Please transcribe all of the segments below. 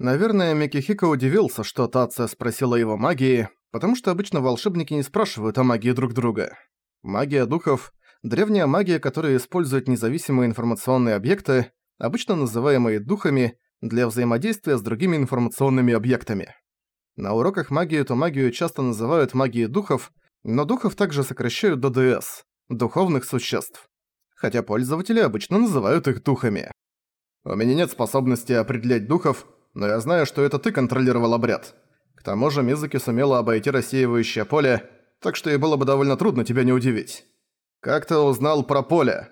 Наверное, Микихико удивился, что Тация спросила его магии, потому что обычно волшебники не спрашивают о магии друг друга. Магия духов – древняя магия, которая использует независимые информационные объекты, обычно называемые духами, для взаимодействия с другими информационными объектами. На уроках магии эту магию часто называют магией духов, но духов также сокращают до ДС – духовных существ. Хотя пользователи обычно называют их духами. У меня нет способности определять духов, но я знаю, что это ты контролировал обряд. К тому же Мизуки сумела обойти рассеивающее поле, так что ей было бы довольно трудно тебя не удивить. Как ты узнал про поле?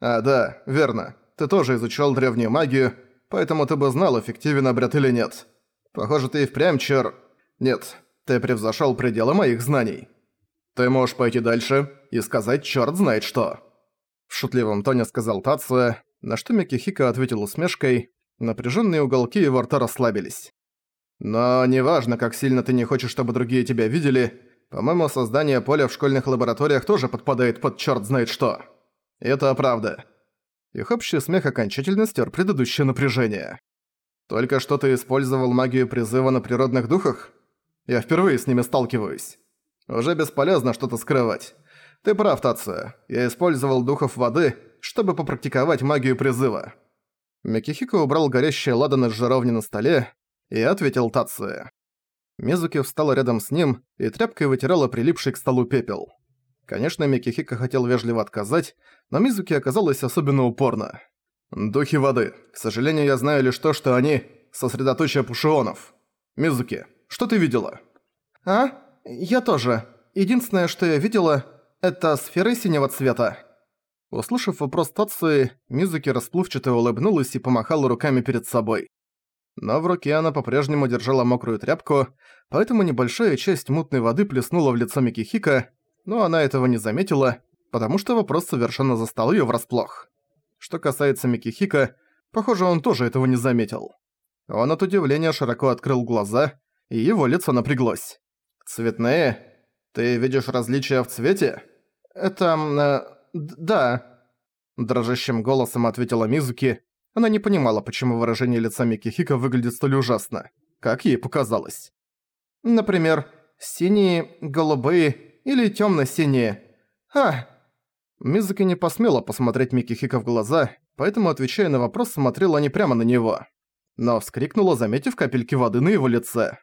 А, да, верно. Ты тоже изучал древнюю магию, поэтому ты бы знал, эффективен обряд или нет. Похоже, ты и впрямь чер... Нет, ты превзошел пределы моих знаний. Ты можешь пойти дальше и сказать черт знает что. В шутливом тоне сказал Тация, на что Микихика ответил усмешкой, напряженные уголки его рта расслабились. Но неважно, как сильно ты не хочешь, чтобы другие тебя видели, по-моему, создание поля в школьных лабораториях тоже подпадает под черт знает что. Это правда. Их общий смех окончательно стер предыдущее напряжение. Только что ты использовал магию призыва на природных духах? Я впервые с ними сталкиваюсь. Уже бесполезно что-то скрывать. Ты прав, Тация. Я использовал духов воды, чтобы попрактиковать магию призыва. Микихико убрал горящие ладаны с жаровни на столе и ответил Тация. Мизуки встала рядом с ним и тряпкой вытирала прилипший к столу пепел. Конечно, Микихико хотел вежливо отказать, но Мизуки оказалась особенно упорна. «Духи воды. К сожалению, я знаю лишь то, что они – сосредоточие пушионов. Мизуки, что ты видела?» «А? Я тоже. Единственное, что я видела – это сферы синего цвета». Услышав вопрос Тации, Мизуки расплывчато улыбнулась и помахала руками перед собой. Но в руке она по-прежнему держала мокрую тряпку, поэтому небольшая часть мутной воды плеснула в лицо Микихика, но она этого не заметила, потому что вопрос совершенно застал её врасплох. Что касается Микихика, похоже, он тоже этого не заметил. Он от удивления широко открыл глаза, и его лицо напряглось. «Цветные? Ты видишь различия в цвете?» «Это... Да», – дрожащим голосом ответила Мизуки. Она не понимала, почему выражение лица Микихика выглядит столь ужасно, как ей показалось. «Например, синие, голубые или тёмно-синие. А!» Мизуки не посмела посмотреть Микихика в глаза, поэтому, отвечая на вопрос, смотрела не прямо на него. Но вскрикнула, заметив капельки воды на его лице.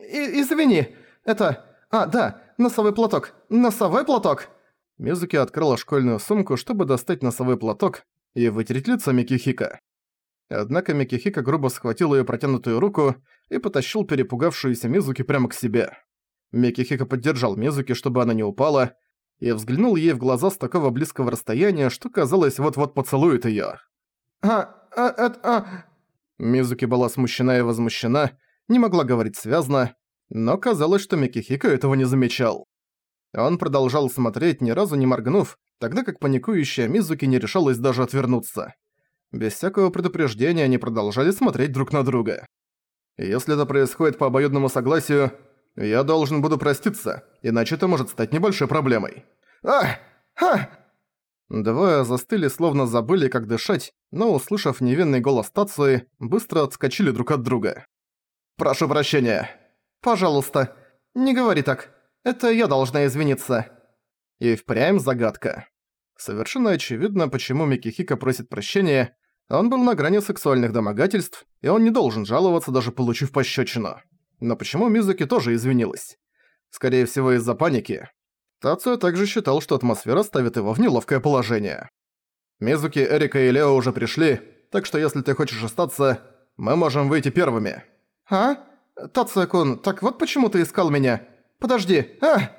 «Извини, это... А, да, носовой платок, носовой платок!» Мизуки открыла школьную сумку, чтобы достать носовой платок и вытереть лицо Микихика. Однако Микихика грубо схватил её протянутую руку и потащил перепугавшуюся Мизуки прямо к себе. Микихика поддержал Мизуки, чтобы она не упала, и взглянул ей в глаза с такого близкого расстояния, что казалось, вот-вот поцелует её. «А, а, а, а...» Мизуки была смущена и возмущена, не могла говорить связно, но казалось, что Микихика этого не замечал. Он продолжал смотреть, ни разу не моргнув, тогда как паникующая Мизуки не решалась даже отвернуться. Без всякого предупреждения они продолжали смотреть друг на друга. Если это происходит по обоюдному согласию, я должен буду проститься, иначе это может стать небольшой проблемой. А! Ха! Двое застыли, словно забыли, как дышать, но, услышав невинный голос Тации, быстро отскочили друг от друга. «Прошу прощения». «Пожалуйста, не говори так. Это я должна извиниться». И впрямь загадка. Совершенно очевидно, почему Микихика просит прощения. Он был на грани сексуальных домогательств, и он не должен жаловаться, даже получив пощечину. Но почему Мизуки тоже извинилась? Скорее всего, из-за паники. Тацуя также считал, что атмосфера ставит его в неловкое положение. Мизуки, Эрика и Лео уже пришли, так что если ты хочешь остаться, мы можем выйти первыми. «А? Тацуя-кун, так вот почему ты искал меня? Подожди, а!»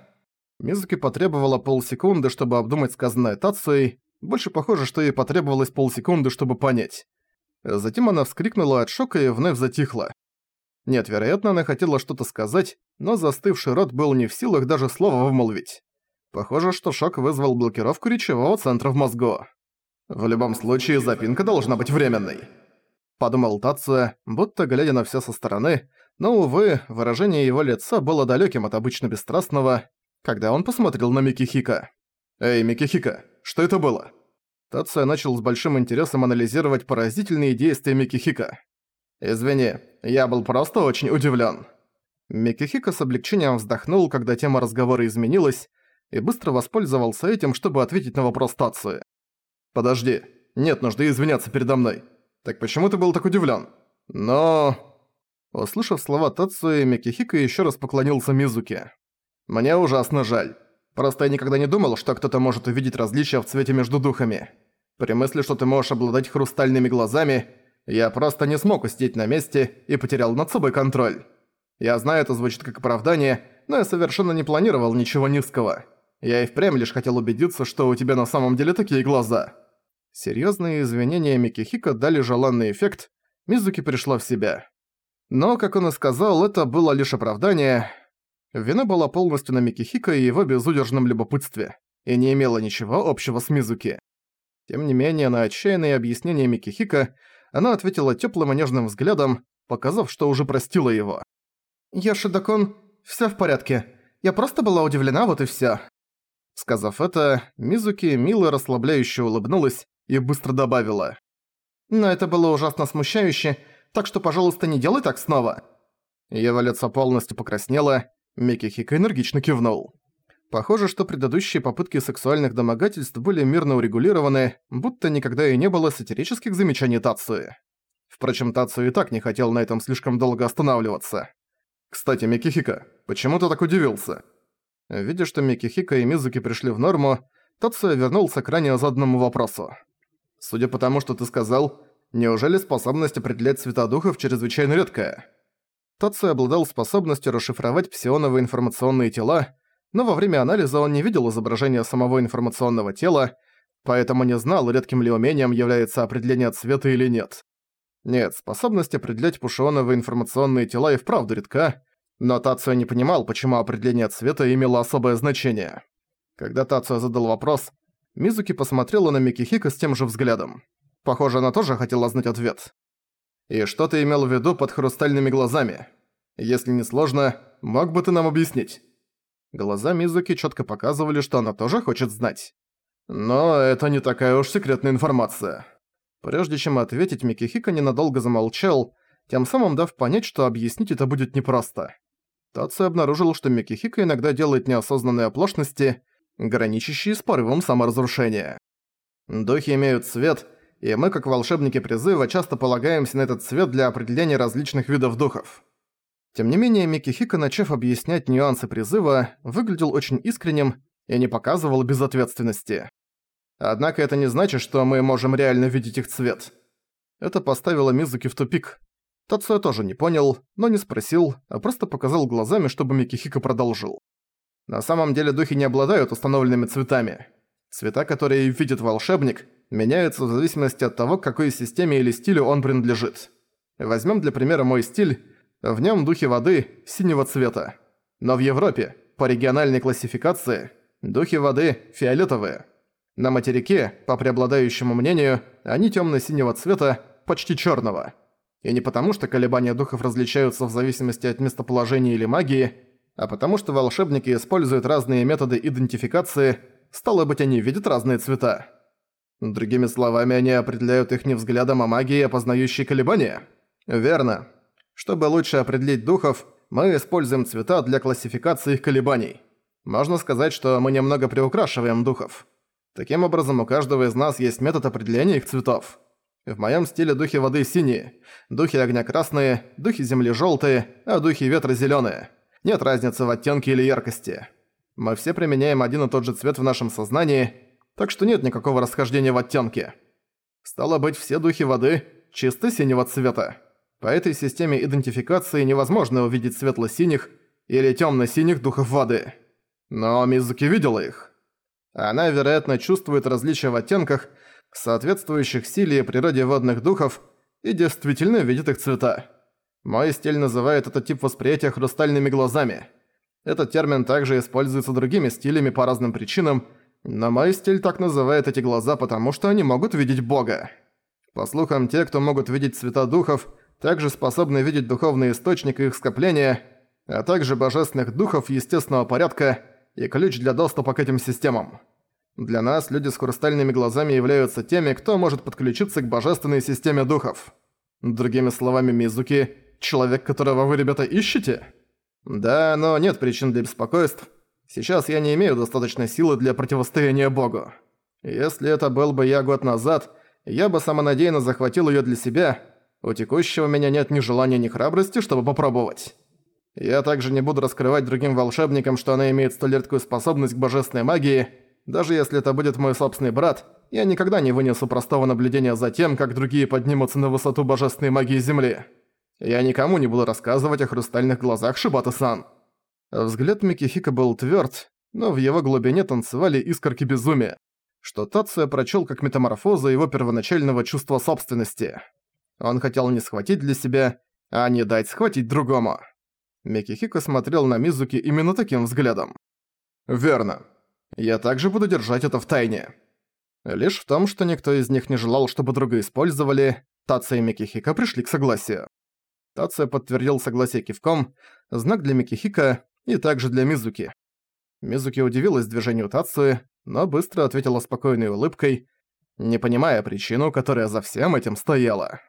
Мизуки потребовала полсекунды, чтобы обдумать сказанное Тацуей. Больше похоже, что ей потребовалось полсекунды, чтобы понять. Затем она вскрикнула от шока и вновь затихла. Нет, вероятно, она хотела что-то сказать, но застывший рот был не в силах даже слова вымолвить. Похоже, что шок вызвал блокировку речевого центра в мозгу. В любом случае, запинка должна быть временной. Подумал Тация, будто глядя на всё со стороны, но, увы, выражение его лица было далёким от обычно бесстрастного, когда он посмотрел на Микихика. «Эй, Микихика, что это было?» Тация начал с большим интересом анализировать поразительные действия Микихика. «Извини, я был просто очень удивлен. Микихико с облегчением вздохнул, когда тема разговора изменилась, и быстро воспользовался этим, чтобы ответить на вопрос Тации. «Подожди, нет нужды извиняться передо мной. Так почему ты был так удивлен? Но...» Услышав слова Тацуи, Микихико еще раз поклонился Мизуке. «Мне ужасно жаль. Просто я никогда не думал, что кто-то может увидеть различия в цвете между духами. При мысли, что ты можешь обладать хрустальными глазами, я просто не смог усидеть на месте и потерял над собой контроль. Я знаю, это звучит как оправдание, но я совершенно не планировал ничего низкого. Я и впрямь лишь хотел убедиться, что у тебя на самом деле такие глаза». Серьёзные извинения Микихико дали желанный эффект, Мизуки пришла в себя. Но, как он и сказал, это было лишь оправдание. Вина была полностью на Микихико и его безудержном любопытстве, и не имела ничего общего с Мизуки. Тем не менее, на отчаянные объяснения Микихико она ответила тёплым и нежным взглядом, показав, что уже простила его. «Яшидакон, всё в порядке. Я просто была удивлена, вот и всё». Сказав это, Мизуки мило расслабляюще улыбнулась и быстро добавила. «Но это было ужасно смущающе, так что, пожалуйста, не делай так снова». Его лицо полностью покраснело, Микихико энергично кивнул. Похоже, что предыдущие попытки сексуальных домогательств были мирно урегулированы, будто никогда и не было сатирических замечаний Тацуи. Впрочем, Тацуи и так не хотел на этом слишком долго останавливаться. «Кстати, Микихика, почему ты так удивился?» Видя, что Микихика и Мизуки пришли в норму, Тацуя вернулся к ранее заданному вопросу. «Судя по тому, что ты сказал, неужели способность определять цвета духов чрезвычайно редкая?» Тацуя обладал способностью расшифровать псионовые информационные тела, но во время анализа он не видел изображения самого информационного тела, поэтому не знал, редким ли умением является определение цвета или нет. Нет, способность определять пушионовые информационные тела и вправду редка, но Тацио не понимал, почему определение цвета имело особое значение. Когда Тацио задал вопрос, Мизуки посмотрела на Микихико с тем же взглядом. Похоже, она тоже хотела знать ответ. «И что ты имел в виду под хрустальными глазами? Если не сложно, мог бы ты нам объяснить?» Глаза Мизуки четко показывали, что она тоже хочет знать. Но это не такая уж секретная информация. Прежде чем ответить, Микихика ненадолго замолчал, тем самым дав понять, что объяснить это будет непросто. Тацу обнаружил, что Микихика иногда делает неосознанные оплошности, граничащие с порывом саморазрушения. Духи имеют цвет, и мы, как волшебники призыва, часто полагаемся на этот цвет для определения различных видов духов. Тем не менее, Микихика, начав объяснять нюансы призыва, выглядел очень искренним и не показывал безответственности. Однако это не значит, что мы можем реально видеть их цвет. Это поставило Мизуки в тупик. Тацуя тоже не понял, но не спросил, а просто показал глазами, чтобы Микихика продолжил. На самом деле духи не обладают установленными цветами. Цвета, которые видит волшебник, меняются в зависимости от того, к какой системе или стилю он принадлежит. Возьмем для примера мой стиль в нем духи воды синего цвета. Но в Европе, по региональной классификации, духи воды фиолетовые. На материке, по преобладающему мнению, они темно-синего цвета, почти черного. И не потому, что колебания духов различаются в зависимости от местоположения или магии, а потому что волшебники используют разные методы идентификации, стало быть, они видят разные цвета. Другими словами, они определяют их не взглядом, а магией, опознающей колебания? Верно. Чтобы лучше определить духов, мы используем цвета для классификации их колебаний. Можно сказать, что мы немного приукрашиваем духов. Таким образом, у каждого из нас есть метод определения их цветов. В моем стиле духи воды синие, духи огня красные, духи земли желтые, а духи ветра зеленые. Нет разницы в оттенке или яркости. Мы все применяем один и тот же цвет в нашем сознании, так что нет никакого расхождения в оттенке. Стало быть, все духи воды чисто синего цвета. По этой системе идентификации невозможно увидеть светло-синих или тёмно-синих духов воды. Но Мизуки видела их. Она, вероятно, чувствует различия в оттенках, соответствующих силе и природе водных духов, и действительно видит их цвета. Мой стиль называет этот тип восприятия хрустальными глазами. Этот термин также используется другими стилями по разным причинам, но мой стиль так называет эти глаза, потому что они могут видеть Бога. По слухам, те, кто могут видеть цвета духов – также способны видеть духовный источник и их скопления, а также божественных духов естественного порядка и ключ для доступа к этим системам. Для нас люди с хрустальными глазами являются теми, кто может подключиться к божественной системе духов. Другими словами, Мизуки – человек, которого вы, ребята, ищете? Да, но нет причин для беспокойств. Сейчас я не имею достаточной силы для противостояния Богу. Если это был бы я год назад, я бы самонадеянно захватил её для себя. У текущего меня нет ни желания, ни храбрости, чтобы попробовать. Я также не буду раскрывать другим волшебникам, что она имеет столь редкую способность к божественной магии. Даже если это будет мой собственный брат, я никогда не вынесу простого наблюдения за тем, как другие поднимутся на высоту божественной магии Земли. Я никому не буду рассказывать о хрустальных глазах Шибата-сан. Взгляд Микихика был твёрд, но в его глубине танцевали искорки безумия, что Тация прочёл как метаморфоза его первоначального чувства собственности. Он хотел не схватить для себя, а не дать схватить другому. Микихико смотрел на Мизуки именно таким взглядом. «Верно. Я также буду держать это в тайне». Лишь в том, что никто из них не желал, чтобы друга использовали, Тация и Микихика пришли к согласию. Тация подтвердил согласие кивком, знак для Микихика и также для Мизуки. Мизуки удивилась движению Тации, но быстро ответила спокойной улыбкой, не понимая причину, которая за всем этим стояла.